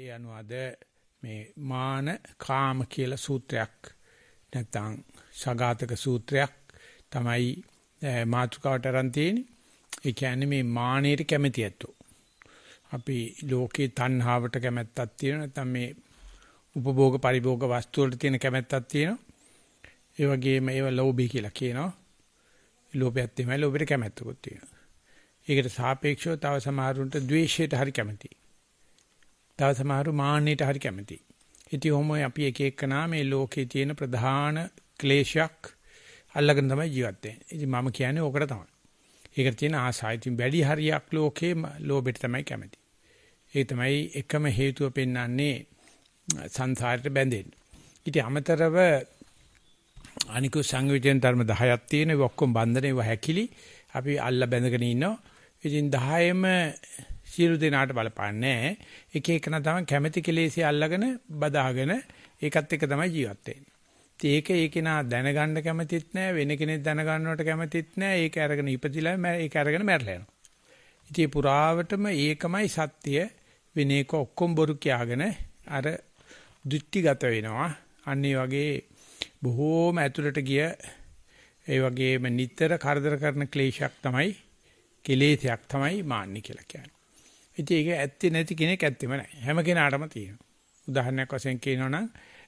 ඒ අනුවද මේ මාන කාම කියලා සූත්‍රයක් නැත්නම් සගාතක සූත්‍රයක් තමයි මාතෘකාවට අරන් තියෙන්නේ. ඒ කියන්නේ මේ මානෙට කැමැති ඇත්තෝ. අපි ලෝකේ තණ්හාවට කැමැත්තක් තියෙනවා නැත්නම් මේ උපභෝග පරිභෝග වස්තු වලට තියෙන කැමැත්තක් තියෙනවා. ඒ වගේම ඒව ලෝභී කියලා කියනවා. ලෝභයත් තමයි ලෝභයට කැමැත්තකුත් තියෙනවා. ඒකට සාපේක්ෂව තව සමහරුන්ට ද්වේෂයට හරි කැමතියි. තව සමහරු මාන්නයට හරි කැමතියි. ඉතින් ඔහොමයි අපි එක එකනා මේ ලෝකේ තියෙන ප්‍රධාන ක්ලේශයක් අල්ලගෙන තමයි ජීවත් වෙන්නේ. ඉතින් මම කියන්නේ ඕකට තමයි. ඒකට තියෙන ආසයි. ඉතින් වැඩි හරියක් ලෝකේ ලෝභයට තමයි කැමති. ඒ තමයි එකම හේතුව පෙන්වන්නේ සංසාරයට බැඳෙන්න. ඉතින් අමතරව අනිකු සංයෝජන ධර්ම 10ක් තියෙන ඒ ඔක්කොම බන්ධනේ වහැකිලි අපි අල්ල බැඳගෙන ඉන්නවා. ඉතින් 10ෙම සියලු දෙනාට බලපාන්නේ එක එකන තමයි කැමැති කෙලෙසි අල්ලගෙන බදාගෙන ඒකත් එක්ක තමයි ජීවත් වෙන්නේ. ඒක ඒකේනා දැනගන්න කැමතිත් නැහැ වෙන කෙනෙක් දැනගන්නවට කැමතිත් නැහැ ඒක අරගෙන ඉපදිලා ඒක අරගෙන මැරලා යනවා. ඉතින් පුරාවටම ඒකමයි සත්‍ය වෙන එක ඔක්කොම බොරු කියාගෙන අර දෘෂ්ටිගත වෙනවා. අන්න වගේ බොහෝම ඇතුළට ගිය ඒ වගේම නිතර කරදර කරන ක්ලේශයක් තමයි කෙලෙසයක් තමයි මාන්නේ කියලා කියන්නේ. ඉතින් ඒක ඇත්තේ නැති කෙනෙක් ඇත්තෙම නැහැ. හැම කෙනාටම තියෙනවා. උදාහරණයක් වශයෙන් කියනවනම්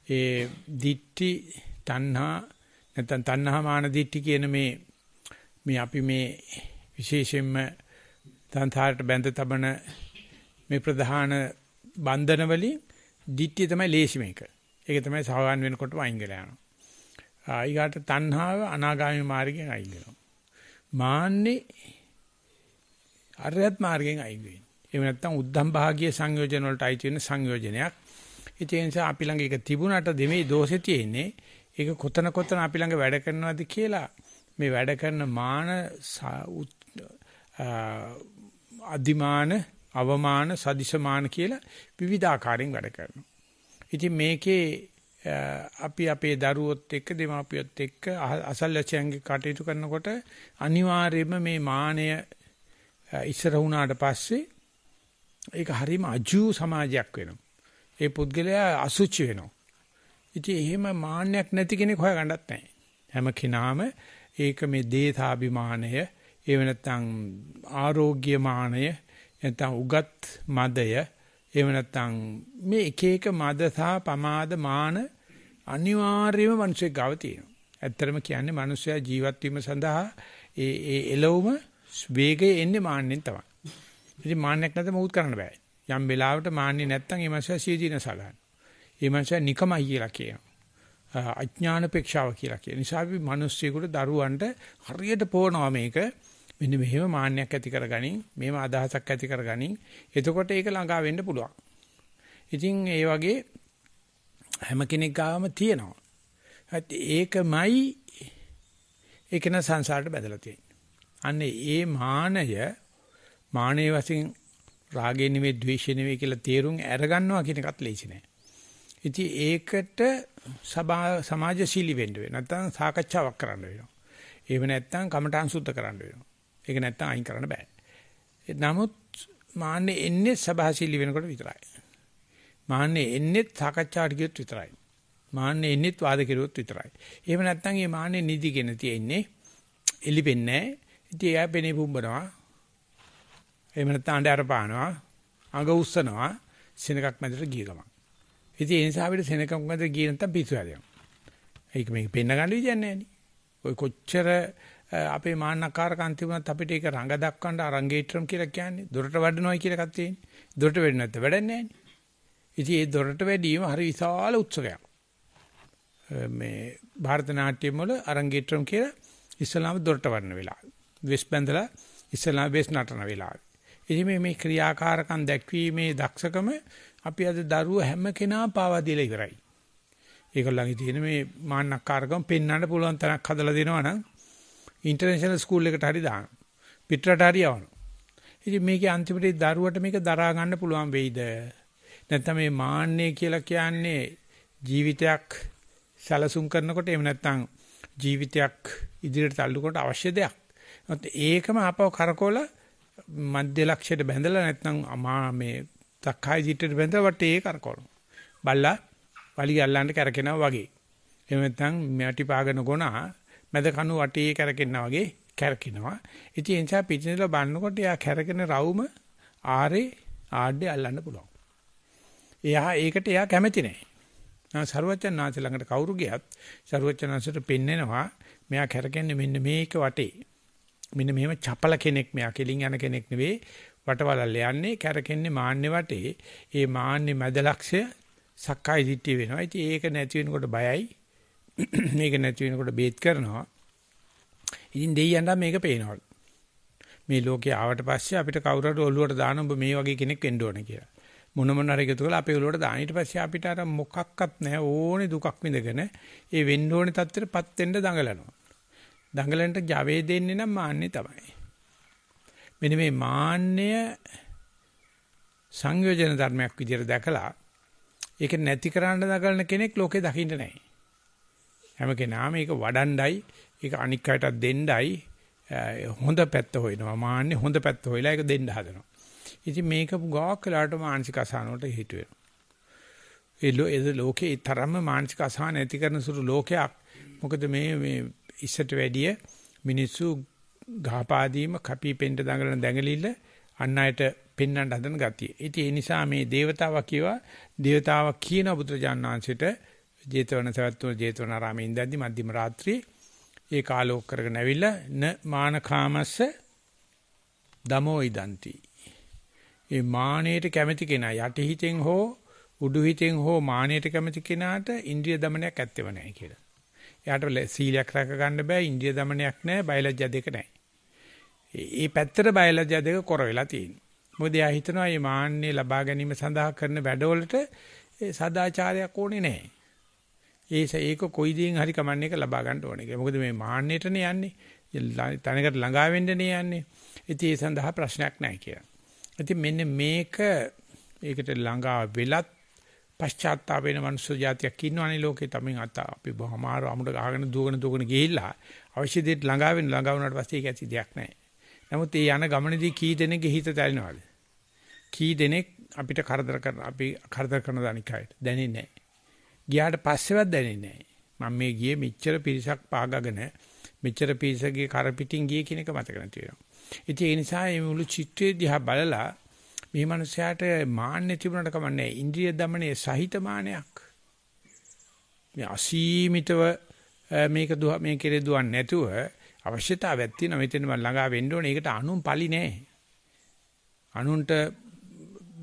ඒ දිට්ටි තණ්හා නැත්නම් තණ්හා මාන දිට්ටි කියන මේ මේ අපි මේ විශේෂයෙන්ම තන්තරට බැඳ තබන මේ ප්‍රධාන බන්ධන වලින් දිට්ටි තමයි ලේසි මේක. ඒක තමයි සහගන් වෙනකොටම අයින් වෙලා යනවා. ඊගාට තණ්හාව අනාගාමී මාර්ගයෙන් අයින් වෙනවා. මාන්නේ අරහත් මාර්ගයෙන් අයින් වෙනවා. එහෙම නැත්නම් උද්දම් භාගීය සංයෝජන වලට අයිති වෙන සංයෝජනයක්. ඒ නිසා අපි ළඟ ඒක තිබුණාට දෙමේ දෝෂේ තියෙන්නේ ඒක කොතන කොතන අපි ළඟ වැඩ කරනවද කියලා මේ වැඩ කරන මාන අදිමාන අවමාන සදිශමාන කියලා විවිධාකාරයෙන් වැඩ කරනවා. ඉතින් මේකේ අපි අපේ දරුවොත් එක්ක දෙමාපියොත් එක්ක අසල්වැසියන්ගේ කටයුතු කරනකොට අනිවාර්යයෙන්ම මේ මානය ඉස්සර වුණාට පස්සේ ඒක හරීම අජූ සමාජයක් වෙනවා. ඒ පුද්ගලයා අසුචි වෙනවා. ඉතින් එහෙම මාන්නයක් නැති කෙනෙක් හොයාගන්නත් නැහැ. හැම කෙනාම ඒක මේ දේතාභිමානය, ඒව නැත්නම් ආරෝග්‍ය මානය, නැත්නම් උගත් මදය, එහෙම නැත්නම් මේ එක එක මද සහ පමාද මාන අනිවාර්යයෙන්ම මිනිස්සෙක් ගාව තියෙනවා. ඇත්තටම කියන්නේ මිනිස්සයා ජීවත් වීම සඳහා ඒ ඒ එළවුම වේගය එන්නේ මාන්නෙන් තමයි. ඉතින් මාන්නයක් නැත්නම් මොකුත් කරන්න බෑ. යම් වෙලාවකට මාන්නේ නැත්නම් ඒ මනුස්සයා සීදීන සලහන. ඒ මනුස්සයා නිකමයි කියලා කියනවා. අඥානපේක්ෂාව කියලා කියන නිසා අපි මිනිස්සුයෙකුට දරුවන්ට හරියට පොවනවා මේක මෙන්න මෙහෙම මාන්නයක් ඇති කරගනින් මෙහෙම අදහසක් ඇති කරගනින් එතකොට ඒක ළඟා වෙන්න පුළුවන් ඉතින් ඒ වගේ හැම කෙනෙක් ගාවම තියෙනවා ඒකමයි ඒක න සංසාරට බැදලා තියෙන්නේ අන්නේ ඒ මානය මානේ වශයෙන් රාගේ නෙවෙයි ද්වේෂේ නෙවෙයි කියලා තේරුම් අරගන්නවා කියන එකත් ලේසි නෑ. ඉතින් ඒකට සමාජශීලී වෙන්න වෙනවා. නැත්නම් සාකච්ඡාවක් කරන්න වෙනවා. එහෙම නැත්නම් කමඨාන් සුද්ධ කරන්න වෙනවා. ඒක නැත්නම් අයින් කරන්න බෑ. නමුත් මාන්නේ එන්නේ සභාශීලී වෙනකොට විතරයි. මාන්නේ එන්නේ සාකච්ඡාට ගියොත් විතරයි. මාන්නේ එන්නේ වාද කෙරුවොත් විතරයි. එහෙම නැත්නම් මේ මාන්නේ නිදිගෙන තියෙන්නේ එලිපෙන්නේ නැහැ. ඉතින් එයා පෙනේ පුම්බනවා. එහෙම නැත්නම් අඬ අර පානවා, අඟ උස්සනවා, සෙනගක් මැදට ගිය ගමන්. ඉතින් ඒ නිසා අපිට සෙනගක් මැදට ගියේ නැත්නම් පිස්සු හැදෙනවා. ඒක මේක පෙන්න ගන්න විදියක් නැහැ ඔය කොච්චර අපේ මාන්නකාරකම් තිබුණත් අපිට ඒක රඟ දක්වන්න අරංගේට්‍රම් කියලා කියන්නේ දොරට වඩනවයි කියලා එකක් තියෙන්නේ. දොරට වෙන්නේ නැත්නම් වැඩක් නැහැ ඉතින් ඒ දොරට වැඩිම හරි විශාල උත්සවයක්. මේ ಭಾರತ නාට්‍යම් වල අරංගේට්‍රම් කියලා ඉස්ලාම දොරට වඩන වෙලාව. වෙස් බැඳලා ඉස්ලාම වෙස් නටන වෙලාව. ඉතින් මේ මේ ක්‍රියාකාරකම් දැක්වීමේ දක්ෂකම අපි අද දරුව හැම කෙනා පාවා දීලා ඉවරයි. ඒගොල්ලන්ගේ තියෙන මේ මාන්නක්කාරකම් පෙන්වන්න පුළුවන් තරක් හදලා දෙනවා නම් ඉන්ටර්නැෂනල් ස්කූල් එකට හරි දාන්න. පිටරට හරි යවන්න. ඉතින් මේකේ අන්තිමට දරුවට මේක දරා ගන්න පුළුවන් වෙයිද? නැත්නම් මේ මාන්නය කියලා කියන්නේ ජීවිතයක් සැලසුම් කරනකොට එහෙම නැත්නම් ජීවිතයක් ඉදිරියට තල්ලුකොට අවශ්‍ය දෙයක්. ඒකම ආපහු කරකවලා මධ්‍ය ලක්ෂයට බැඳලා නැත්නම් අමා මේ තක්කායි සිටට බැඳලා වටේ කරකවනවා. බල්ලා වලිග අල්ලන්න කරකිනවා වගේ. එහෙම නැත්නම් මැටි පාගන ගොනා මැද කණු වටේ කරකිනවා වගේ කරකිනවා. ඉතින් ඒ නිසා පිටිනේලා බannකොට යා කරකින රවුම ආරේ ආඩේ අල්ලන්න පුළුවන්. එයා ඒකට එයා කැමති නැහැ. නා ਸਰවචනාංශ ළඟට කවුරු ගියත් ਸਰවචනාංශට පෙන්නනවා මෙයා කරකන්නේ මෙන්න මේක වටේ. මෙන්න මෙහෙම චපල කෙනෙක් මෙයා කෙලින් යන කෙනෙක් නෙවෙයි වටවලල්ල යන්නේ කරකෙන්නේ මාන්නේ වටේ. ඒ මාන්නේ මැද ලක්ෂය සක්කාය දිට්ඨිය වෙනවා. ඉතින් ඒක නැති වෙනකොට බයයි. මේක නැති වෙනකොට බේත් කරනවා. ඉතින් දෙයියන්ට මේක පේනවලු. මේ ලෝකේ ආවට පස්සේ අපිට කවුරු හරි ඔළුවට දාන ඔබ මේ වගේ කෙනෙක් වෙන්න ඕනේ කියලා. මොන මොන හරි එකතු කරලා අපේ ඔළුවට දාන. ඊට පස්සේ අපිට අර මොකක්වත් නැහැ ඕනේ දුකක් විඳගෙන ඒ වෙන්න ඕනේ තත්ත්වෙටපත් වෙන්න දඟලනවා. දඟලන්ට ජවයේ දෙන්නේ නම් මාන්නේ තමයි. මෙන්න මේ මාන්නය සංයෝජන ධර්මයක් විදිහට දැකලා ඒක නැති කරන්න දඟලන කෙනෙක් ලෝකේ දකින්න නැහැ. හැම කෙනාම මේක වඩණ්ඩයි, ඒක අනික් අයටත් දෙන්නයි හොඳ පැත්ත හොයනවා. මාන්නේ හොඳ පැත්ත හොයලා ඒක දෙන්න හදනවා. ඉතින් මේක ගාක් වෙලාට මානසික අසහනකට හේතු වෙනවා. ඒ ලෝකේ තරම්ම මානසික අසහන ඇති කරන සුළු ලෝකයක්. මොකද මේ මේ ඉස්සට වැඩිය මිනිස්සු ගහපාදීම කපිපෙන්ට දඟලන දැඟලිල්ල අන් අයට පෙන්වන්න හදන ගතිය. ඉතින් ඒ නිසා මේ దేవතාවා කියවා దేవතාවා කියන බුදුරජාණන් වහන්සේට ජේතවන සවැත්තුන ජේතවනාරාමේ ඉඳන්දි මධ්‍යම රාත්‍රියේ ඒ කාලෝක කරගෙන ඇවිල්ලා න මානකාමස්ස දමෝ ඉදන්ති. ඒ මානෙට කැමති කෙනා යටිහිතෙන් හෝ උඩුහිතෙන් හෝ මානෙට කැමති කෙනාට ඉන්ද්‍රිය দমনයක් ඇත්තෙම නැහැ කියලා. එයාට සීලයක් රැක ගන්න බෑ, ඉන්දිය দমনයක් නැහැ, බයලජ්ජා දෙක නැහැ. මේ පැත්තට බයලජ්ජා දෙක කර වෙලා තියෙනවා. මොකද එයා හිතනවා මේ මාන්නේ ලබා ගැනීම සඳහා කරන වැඩවලට සදාචාරයක් ඕනේ නැහැ. ඒ ඒක කොයි දේෙන් හරි කමන්නේ එක ලබා ගන්න ඕනේ කියලා. මොකද මේ මාන්නයටනේ යන්නේ. තනකට ළඟා වෙන්නනේ යන්නේ. ඉතින් ඒ සඳහා ප්‍රශ්නයක් නැහැ කියලා. ඉතින් මෙන්න මේක ඒකට ළඟා වෙලත් පශ්චාත්තාප වෙන මනුස්ස జాතියක් ඉන්නවනේ ලෝකේ තමයි අත අපි බොහොමාර අමුඩ ගහගෙන දුවගෙන දුවගෙන ගිහිල්ලා අවශ්‍ය දෙයට ළඟා වෙන්න ළඟා වුණාට පස්සේ ඒක ඇති දෙයක් නැහැ. නමුත් ඒ යන ගමනේදී කී දෙනෙක්ගේ හිත තැලෙනවද? කී දෙනෙක් අපිට කරදර කරන අපි කරදර කරන දනිකයිට දැනෙන්නේ නැහැ. ගියාට පස්සෙවත් දැනෙන්නේ නැහැ. මම මේ ගියේ මෙච්චර පිරිසක් පාගගෙන මෙච්චර පිරිසගේ කර පිටින් ගියේ කියන එක මතක නැති වෙනවා. ඉතින් ඒ නිසා මේ මුළු චිත්‍රය දිහා බලලා මේ මනුස්සයාට මාන්නේ තිබුණට කමන්නේ ඉන්ද්‍රිය দমনයේ සහිත මානයක්. මේ අසීමිතව මේක දුහ මේ කෙරේ දුවන්නේ නැතුව අවශ්‍යතාවයක් තියෙනවා මෙතන මම ළඟා වෙන්න ඕනේ. ඒකට අනුන් pali නෑ. අනුන්ට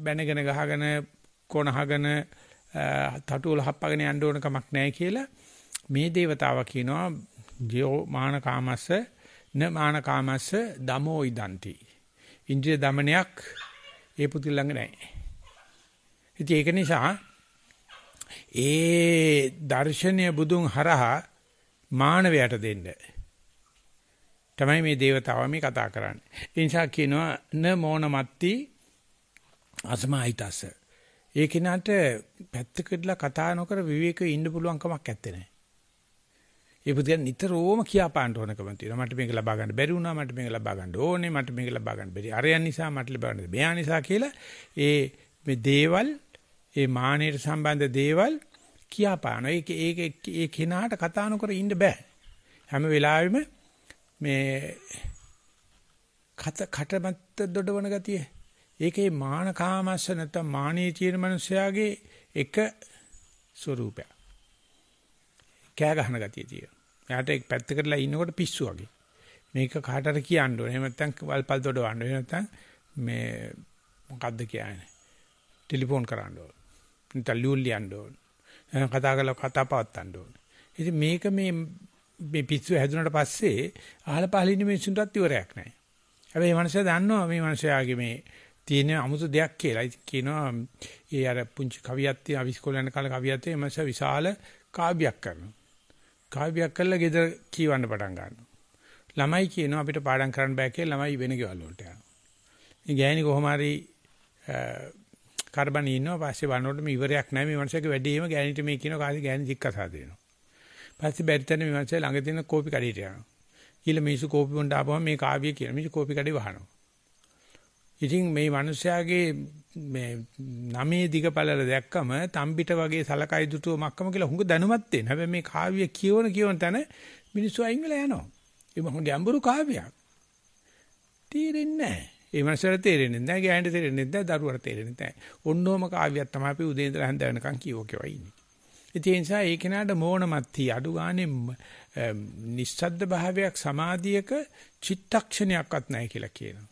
බැනගෙන ගහගෙන කොනහගෙන තටුවල හප්පගෙන යන්න ඕන කමක් නැහැ කියලා මේ దేవතාවා කියනවා ජෝ මාන කාමස්ස න මාන කාමස්ස දමෝ ඉදන්ති. ඉන්ද්‍රිය দমনයක් ඒ පුදුල ළඟ නැහැ. ඉතින් ඒක නිසා ඒ දර්ශනීය බුදුන් හරහා මානවයට දෙන්න තමයි මේ దేవතාවා මේ කතා කරන්නේ. ඒ නිසා කියනවා න මොනමත්ති අසමාහිතස ඒ කෙනාට පැත්තකටලා කතා නොකර විවේකව ඉන්න පුළුවන් කමක් නැත්තේ නෑ. ඒ පුදුන් නිතරම කියා පාන්න ඕනකම තියෙනවා. මට මේක ලබා ගන්න බැරි වුණා. මට මේක ලබා ගන්න ඕනේ. මට මේක ලබා ගන්න බැරි. අරයන් නිසා මට ලබා ගන්න මෙයා නිසා කියලා ඒ මේ දේවල් ඒ මානෙට සම්බන්ධ දේවල් කියා පාන. ඒක ඒක ඒ කෙනාට කතා නොකර ඉන්න බෑ. හැම වෙලාවෙම මේ කට කටමැත්ත දොඩවන ගතිය ඒකේ මාන කාමස්ස නැත්නම් මානේ තියෙන මනුස්සයාගේ එක ස්වરૂපයක්. කෑ ගහන ගතිය තියෙනවා. එයාට එක් පැත්තකටලා ඉන්නකොට පිස්සු වගේ. මේක කාටට කියන්න ඕනේ. එහෙම නැත්නම් වල්පල් දොඩවන්න ඕනේ. නැත්නම් මේ මොකද්ද කියන්නේ? ටෙලිෆෝන් කරන්න ඕනේ. නැත්නම් ලියුම් ලියන්න ඕනේ. කතා කරලා කතා පවත්වන්න ඕනේ. ඉතින් මේක මේ මේ පිස්සු හැදුනට පස්සේ අහල පහල ඉන්න මිනිස්සුන්ටත් ඉවරයක් නැහැ. හැබැයි මේ මනුස්සයා දන්නවා මේ මනුස්සයාගේ මේ තියෙන අමුතු දෙයක් කියලා. කියනවා ඒ අර පුංචි කවියක් තියෙන අවිස්කෝල යන කාලේ කවියක් තියෙන මස විශාල කාව්‍යයක් කරනවා. කාව්‍යයක් කළා ගෙදර කියවන්න පටන් ගන්නවා. ළමයි කියනවා අපිට පාඩම් කරන්න බෑ කියලා ළමයි වෙන ගෙවල් වලට යනවා. මේ ගෑණි කොහොම හරි කරබනේ ඉන්නවා පස්සේ බලනකොට මේ ඉවරයක් නැහැ මේ මනුස්සයාගේ වැඩේම ගෑණිට මේ කියනවා කාසි ගෑණි දික්කසා දෙනවා. පස්සේ බැරි තැන මේ මනුස්සයා ළඟ තියෙන කෝපි කඩේට යනවා. ඊළ මිනිස්සු කෝපි බොන්න ආපුවම මේ කාව්‍ය කියන මිනිස්සු කෝපි කඩේ වහනවා. ඉතින් මේ මිනිස්යාගේ මේ නමේ දිගපළල දැක්කම තම්බිට වගේ සලකයි දුටුව මක්කම කියලා හුඟ දැනුමත් තියෙන. හැබැයි මේ කාව්‍ය කියවන කියවන තැන මිනිස්සු අයින් වෙලා යනවා. ඒ මොකද ගැඹුරු කාව්‍යයක්. තේරෙන්නේ නැහැ. ඒ මනසට තේරෙන්නේ නැහැ. ගෑනට තේරෙන්නේ නැහැ. දරුවට තේරෙන්නේ නැහැ. ඔන්නෝම කාව්‍යයක් තමයි අපි උදේ ඉඳලා හැන්ද වෙනකන් කියවෝ කියවයි ඉන්නේ. ඒ නිසා ඒ කෙනාට මෝනමත්ති අඩු ගානේ නිස්සද්ද භාවයක් සමාධියක චිත්තක්ෂණයක්වත් නැහැ කියලා කියනවා.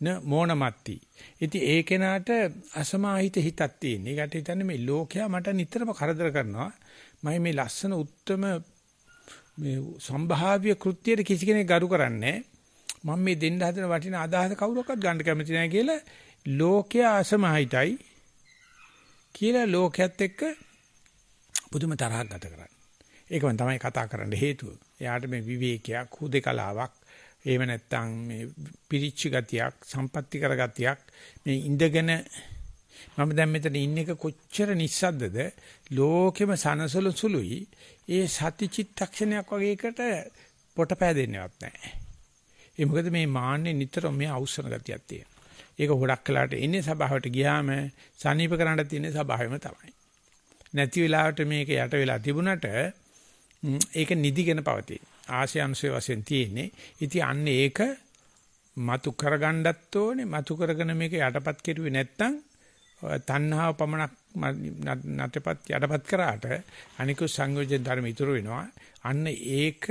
න මෝනමත්ති. ඉතින් ඒ කෙනාට අසමාහිත හිතක් තියෙන. ඒකට හිතන්නේ මේ ලෝකයා මට නිතරම කරදර කරනවා. මම මේ ලස්සන උත්තරම මේ සම්භාව්‍ය කෘත්‍යයට කිසි කෙනෙක් ගරු කරන්නේ මම මේ දෙන්න හදන වටිනා අදහස කවුරක්වත් ගන්න කැමති නැහැ කියලා ලෝකයා අසමාහිතයි කියලා ලෝකයේත් එක්ක පුදුම තරහක් ගත කරන්නේ. ඒකම තමයි කතා කරන්න හේතුව. එයාට මේ විවේකයක්, හුදේකලාවක්, එහෙම නැත්නම් මේ පිරිච්ච ගතියක්, සම්පත්‍ති කර ගතියක් මේ ඉඳගෙන මම දැන් මෙතන ඉන්න එක කොච්චර නිස්සද්දද ලෝකෙම සනසල සුළුයි ඒ සති චිත්තක්ෂණයක් වගේ එකට පොට පෑදෙන්නේවත් නැහැ. ඒ මොකද මේ මාන්නේ නිතරම මේ අවසන ගතියක් තියෙනවා. ඒක හොඩක් කලකට එන්නේ සභාවට ගියාම සනීප කරන්න තියෙන්නේ සභාවෙම තමයි. නැති වෙලාවට මේක යට වෙලා තිබුණට ඒක නිදිගෙන පවතී. ආශය අනුසය වශයෙන් තියෙන්නේ. ඉතින් අන්න ඒක මතු කරගන්නත් ඕනේ. මතු කරගෙන මේක යටපත් කෙරුවේ නැත්තම් තණ්හාව පමණක් නැටපත් යටපත් කරාට අනිකුත් සංයෝජන ධර්ම ඉතුරු වෙනවා. අන්න ඒක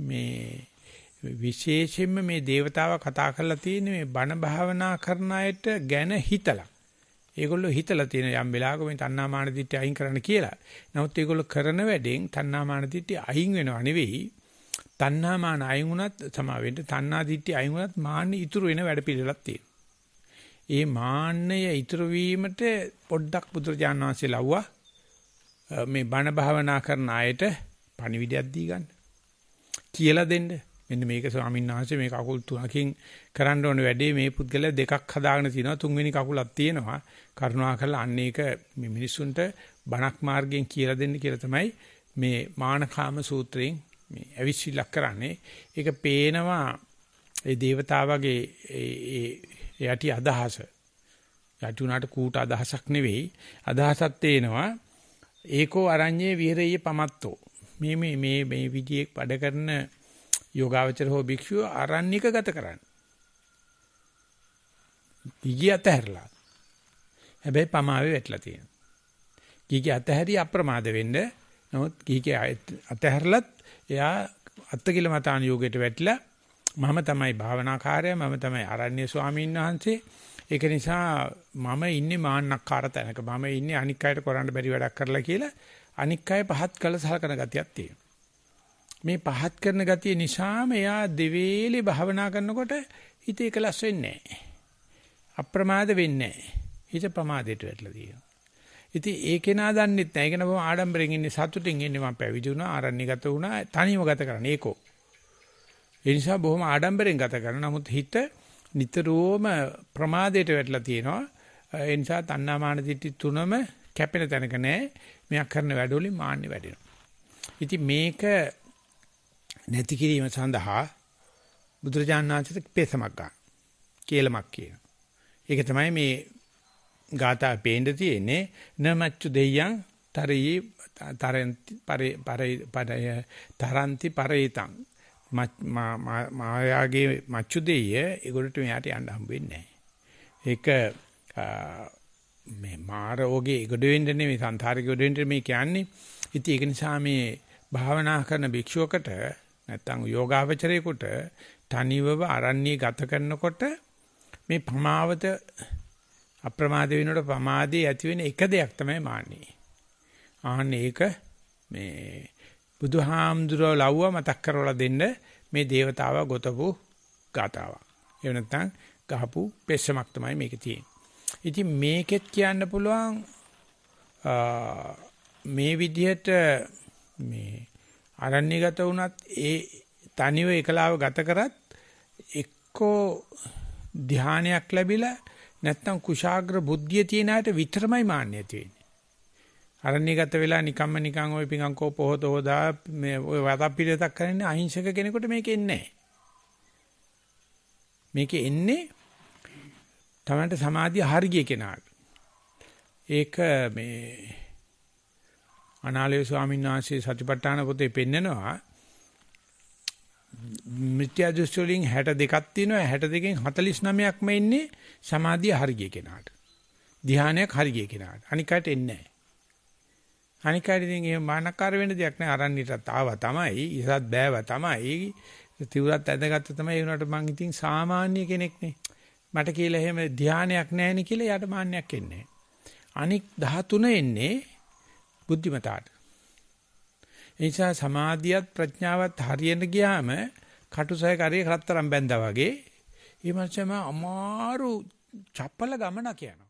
මේ විශේෂයෙන්ම මේ దేవතාව කතා කරලා තියෙන මේ බණ භාවනා කරන අයට ගැන හිතලා ඒගොල්ලෝ හිතලා තියෙන යම් වෙලාවක මේ තණ්හාමාන දිට්ඨිය අයින් කරන්න කියලා. නමුත් ඒගොල්ලෝ කරන වැඩෙන් තණ්හාමාන දිට්ඨිය අයින් වෙනව නෙවෙයි. තණ්හාමාන අයින් වුණත් සමා වෙන්න තණ්හා දිට්ඨිය අයින් වුණත් මාන්න ඉතුරු වෙන වැඩ පිළිවෙලක් තියෙනවා. ඒ මාන්නය ඉතුරු වීමට පොඩ්ඩක් බුදුරජාණන් වහන්සේ ලව්වා මේ බණ භාවනා කරන අයට පණිවිඩයක් දී ගන්න. කියලා දෙන්න. මෙන්න මේක ස්වාමීන් වහන්සේ මේ කකුල් තුනකින් කරන්න ඕන වැඩේ මේ පුද්ගලයා දෙකක් හදාගෙන තිනවා තුන්වෙනි කකුලක් තියෙනවා කරුණා කරලා අන්න ඒක මේ මිනිස්සුන්ට බණක් මාර්ගයෙන් කියලා දෙන්න කියලා තමයි මේ මානකාම සූත්‍රයෙන් මේ අවිශ්විලක් කරන්නේ ඒක පේනවා ඒ దేవතාවගේ ඒ යටි අදහස යටි උනාට කූට අදහසක් නෙවෙයි අදහසක් තේනවා ඒකෝ අරඤ්ඤේ විහෙරෙය පමත්තෝ මේ මේ මේ මේ විදියේ වැඩ කරන යෝගාවචර හෝ භික්ෂුව ආරණ්‍යක ගත කරන්න. ගිගිය අතහැරලා. හැබැයි පමාවේ වැටලා තියෙනවා. ගිගිය අතහැරි අප්‍රමාද වෙන්න. නමුත් ගිගිය අතහැරලත් එයා අත්තකිල මතාන යෝගයට වැටිලා මම තමයි භාවනාකාරයා මම තමයි ආරණ්‍ය ස්වාමීන් වහන්සේ. ඒක නිසා මම ඉන්නේ මාන්නක්කාර තැනක. මම ඉන්නේ අනික් අයට කරන්න බැරි වැඩක් කරලා කියලා අනික් අය පහත් කළ සලකන ගතියක් තියෙනවා. මේ පහත් කරන ගතිය නිසාම එයා දෙවේලේ භාවනා කරනකොට හිත එකලස් වෙන්නේ නැහැ. අප්‍රමාද වෙන්නේ නැහැ. හිත ප්‍රමාදයට වැටලා තියෙනවා. ඉතින් ඒකේ නා දන්නෙත් නැහැ. ඒක නම ආඩම්බරෙන් ඉන්නේ සතුටින් ඉන්නේ මම පැවිදි වුණා, ආරණ්‍යගත වුණා, තනියම ගත කරන්නේ ඒකෝ. ඒ නිසා බොහොම ආඩම්බරෙන් ගත කරන නමුත් හිත නිතරම ප්‍රමාදයට වැටලා තියෙනවා. ඒ නිසා තණ්හාමාන දිටි තුනම කැපෙන තැනක නැහැ. මෙයක් කරන වැඩවලින් මාන්නේ වැඩෙනවා. ඉතින් මේක නැති කිරීම සඳහා බුදුරජාණන් වහන්සේට පෙසමක් ගන්න. කේලමක් කියන. ඒක තමයි මේ ගාථා පේන්න තියෙන්නේ නමච්චු දෙයයන් තරී තරන්ති පරේ පරේ තරන්ති පරේතං. මායාගේ මච්චු දෙය ඒගොල්ලට මෙයාට යන්න හම්බ වෙන්නේ ඒක මේ මාරෝගේ ඉගොඩ වෙන්න නෙමෙයි සංසාරික ඉගොඩ වෙන්න මේ කියන්නේ. ඉතින් ඒක නිසා මේ භාවනා කරන භික්ෂුවකට නැත්තම් යෝගාවචරයේකට තනිවව අරණ්‍ය ගත කරනකොට මේ ප්‍රමාවත අප්‍රමාද වෙනකොට ප්‍රමාදයේ ඇති වෙන එක දෙයක් තමයි මාන්නේ. ආන්න ඒක මේ බුදුහාමුදුරුවෝ ලව්ව මතක් කරවලා දෙන්න මේ దేవතාව ගොතපු ගාතාවක්. එහෙම නැත්නම් ගහපු පෙස්සමක් තමයි මේකේ තියෙන්නේ. ඉතින් මේකෙත් කියන්න පුළුවන් මේ විදිහට මේ අරණ්‍යගත වුණත් ඒ තනිව එකලාව ගත කරත් එක්කෝ ධානයක් ලැබිලා නැත්තම් කුශාග්‍ර බුද්ධිය තියන අයට විතරමයි මාන්නය තියෙන්නේ. අරණ්‍යගත වෙලා නිකම්ම නිකන් ওই පිඟන් කෝප හොත හොදා මේ ওই වතක් පිළිතක් කරන්නේ අහිංසක කෙනෙකුට මේක එන්නේ නැහැ. මේක එන්නේ තමන්ට සමාධිය හරිය කෙනාට. ඒක මේ අනාලේ ස්වාමීන් වහන්සේ සතිපට්ඨාන පොතේ පෙන්නනවා මිත්‍යා දෘෂ්ටි වලින් 62ක් තියෙනවා 62කින් 49ක්ම ඉන්නේ සමාධිය හරිය කෙනාට. ධානයක් හරිය කෙනාට. අනිකට එන්නේ නැහැ. අනිකට ඉතින් එහෙම මානකාර වෙන්න දෙයක් නැහැ. අරන්නටත් ආවා තමයි. ඉසත් බෑවා තමයි. තිවුරත් ඇදගත්ත තමයි ඒ උනාට මං ඉතින් සාමාන්‍ය කෙනෙක් නේ. මට කියලා එහෙම ධානයක් නැහැ නේ කියලා යාට මාන්නයක් එන්නේ අනික් 13 එන්නේ බුද්ධිමතාට. ඒ නිසා සමාධියත් ප්‍රඥාවත් හරියන්න ගියාම කටුසය කරේ කරත්තරම් බැඳා වගේ ඊමණ්චම අමාරු චප්පල ගමනක් යනවා.